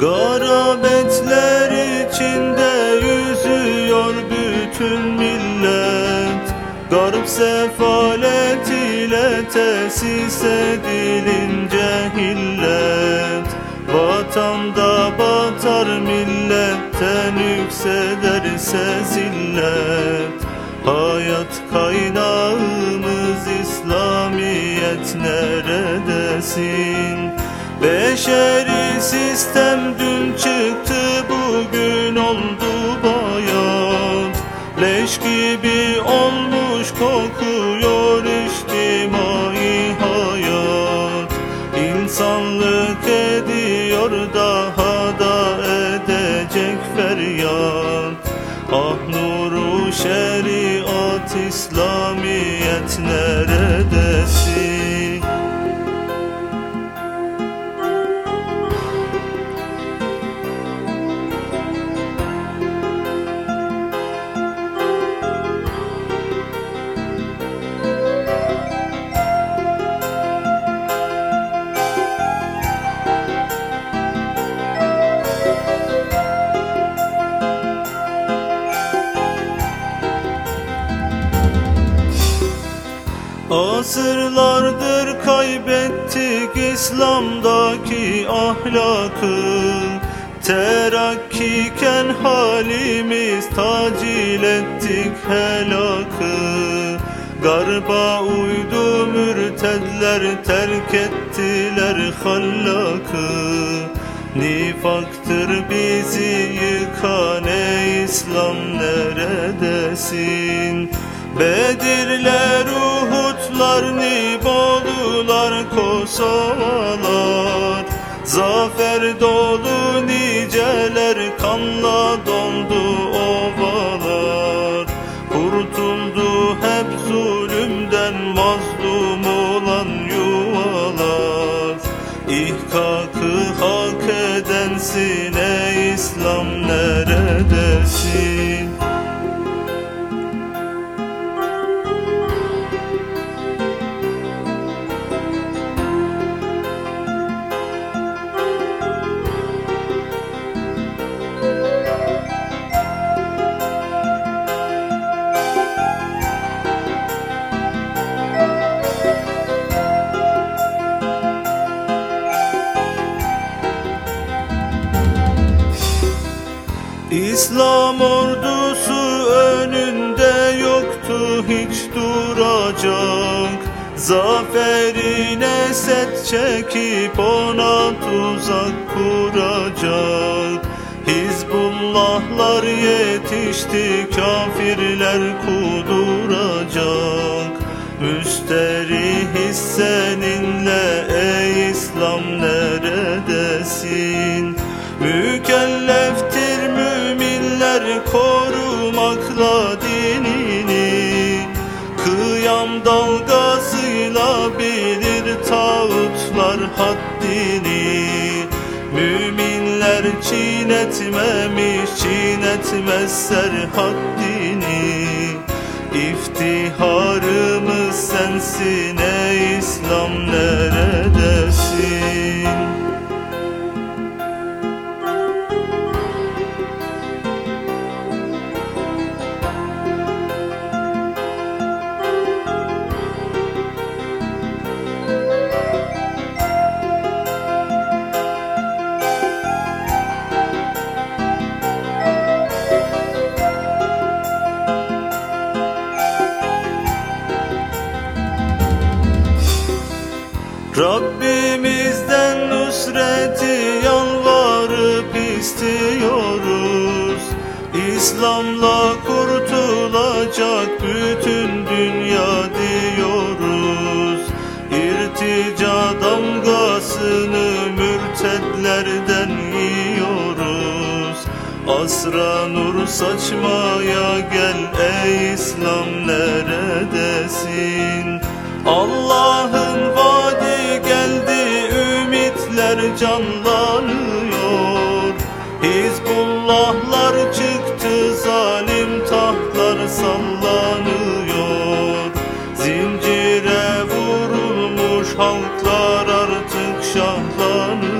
Garabetler içinde yüzüyor bütün millet. Garip sefalet ile tesis edilince hillet. Vatanda batar milletten yükselirse zillet. Hayat kaynağımız İslamiyet neredesin? Beşeri sistem dün çıktı bugün oldu bayat Leş gibi olmuş kokuyor Asırlardır kaybettik İslam'daki ahlakı. Terakkiken halimiz tacil ettik helakı. Garba uydu mürtedler terk ettiler hallakı. Nifaktır bizi yıkan ey İslam neredesin? Bedirler, Uhudlar, Nibolular, Kosovalar Zafer dolu niceler kanla dondu ovalar. Kurtuldu hep zulümden mazlum olan yuvalar. İhkakı hak edensin ey İslam neredesin? İslam ordusu önünde yoktu hiç duracak. Zaferine set çekip ona tuzak kuracak. Hizbullahlar yetişti kafirler kuduracak. Müsterih seninle ey İslam neredesin? Haddini Müminler çiğnetmemiş çiğnetmez haddini İftiharımız sensin ey İslam neredesin? Rabbimizden nusreti yalvarıp istiyoruz. İslam'la kurtulacak bütün dünya diyoruz. İrtica damgasını mürtedlerden yiyoruz. Asra nur saçmaya gel ey İslam neredesin? Allah'ın Hizbullahlar çıktı zalim tahtlar sallanıyor. Zincire vurulmuş halklar artık şahlanıyor